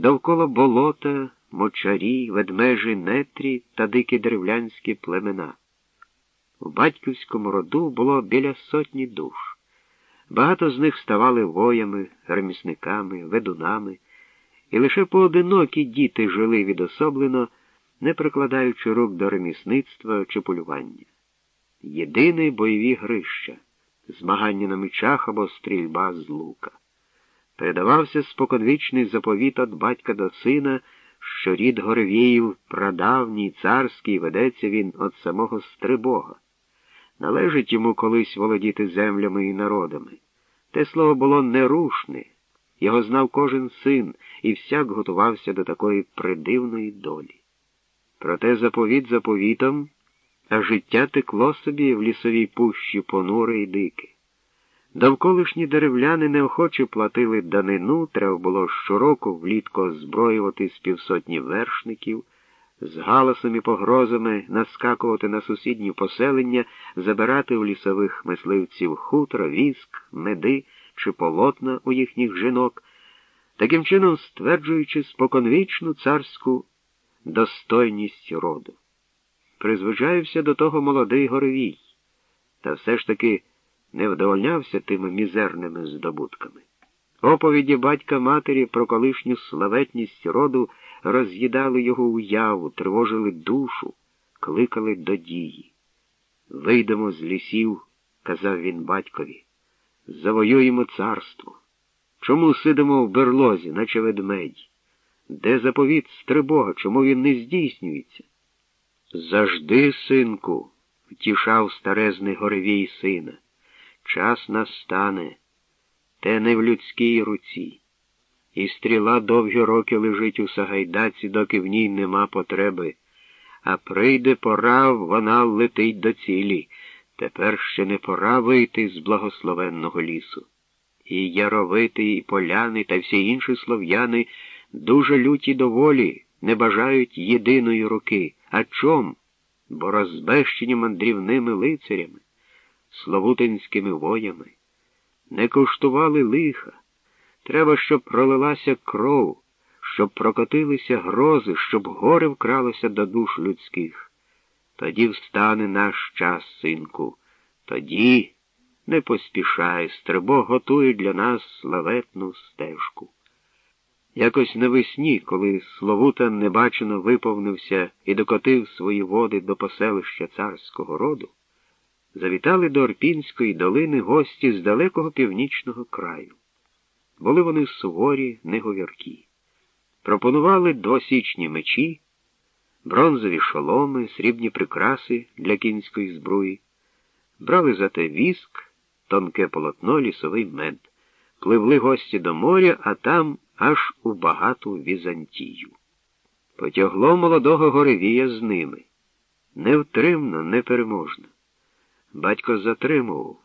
довкола болота, мочарі, ведмежі, нетрі та дикі деревлянські племена. В батьківському роду було біля сотні душ. Багато з них ставали воями, ремісниками, ведунами, і лише поодинокі діти жили відособлено, не прикладаючи рук до ремісництва чи полювання. Єдине бойові грища, змагання на мечах або стрільба з лука. Передавався споконвічний заповіт від батька до сина, що рід Горвіїв, прадавній, царський, ведеться він від самого Стрибога. Належить йому колись володіти землями і народами. Те слово було нерушне, його знав кожен син, і всяк готувався до такої придивної долі. Проте заповіт заповітом, а життя текло собі в лісовій пущі понуре й дике. Довколишні деревляни неохоче платили данину, треба було щороку влітку озброювати з півсотні вершників, з галасом і погрозами наскакувати на сусідні поселення, забирати у лісових мисливців хутро, віск, меди чи полотна у їхніх жінок, таким чином стверджуючи споконвічну царську достойність роду. Призвичаєвся до того молодий Горовій, та все ж таки не вдовольнявся тими мізерними здобутками. Оповіді батька матері про колишню славетність роду роз'їдали його уяву, тривожили душу, кликали до дії. Вийдемо з лісів, казав він батькові, завоюємо царство. Чому сидимо в берлозі, наче ведмедь? Де заповіт Стрибога, чому він не здійснюється? Завжди, синку, втішав старезний горевій сина. Час настане, те не в людській руці. І стріла довгі роки лежить у Сагайдаці, доки в ній нема потреби, а прийде пора, вона летить до цілі. Тепер ще не пора вийти з благословенного лісу. І яровити, і поляни, та всі інші слов'яни дуже люті доволі, не бажають єдиної руки. А чом? Бо розбещені мандрівними лицарями, словутинськими воями, не коштували лиха. Треба, щоб пролилася кров, щоб прокотилися грози, щоб горе вкралося до душ людських. Тоді встане наш час, синку, тоді не поспішай, стрибо готує для нас славетну стежку. Якось навесні, коли Словута небачено виповнився і докотив свої води до поселища царського роду, завітали до Орпінської долини гості з далекого північного краю. Були вони суворі, неговіркі. Пропонували двосічні мечі, бронзові шоломи, срібні прикраси для кінської зброї, брали за те віск, тонке полотно, лісовий мед. Пливли гості до моря, а там аж у багату Візантію. Потягло молодого Горевія з ними. Невтримно, непереможно. Батько затримував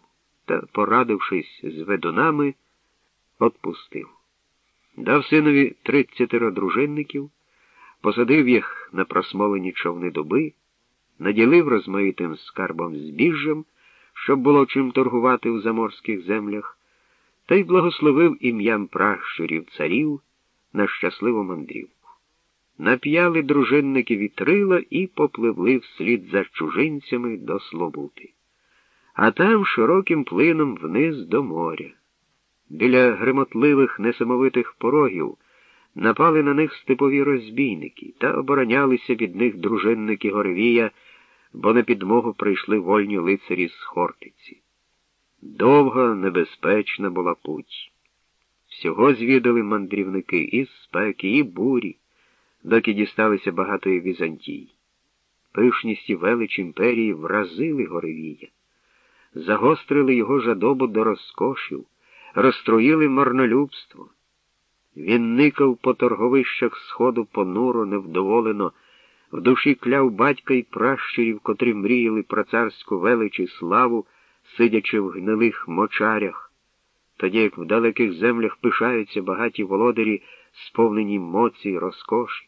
та, порадившись з ведунами, отпустив. Дав синові тридцятеро дружинників, посадив їх на просмолені човни доби, наділив розмаїтим скарбом збіжжям, щоб було чим торгувати у заморських землях, та й благословив ім'ям пращурів царів на щасливу мандрівку. Нап'яли дружинники вітрила і попливли вслід за чужинцями до Слобути. А там широким плином вниз до моря. Біля гремотливих несамовитих порогів напали на них степові розбійники та оборонялися від них дружинники Горвія, бо на підмогу прийшли вольні лицарі з Хортиці. Довга, небезпечна була путь. Всього звідали мандрівники і спеки, і бурі, доки дісталися багатої Візантії. Пишність і велич імперії вразили Горевія, загострили його жадобу до розкошів розстроїли марнолюбство. Він никав по торговищах сходу понуро, невдоволено, в душі кляв батька і пращурів, котрі мріяли про царську велич і славу, сидячи в гнилих мочарях, тоді як в далеких землях пишаються багаті володарі, сповнені моці й розкоші.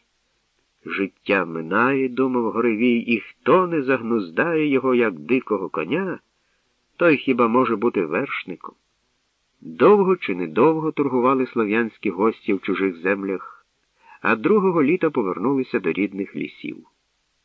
Життя минає, думав Горевій, і хто не загнуздає його, як дикого коня, той хіба може бути вершником. Довго чи недовго торгували слов'янські гості в чужих землях, а другого літа повернулися до рідних лісів.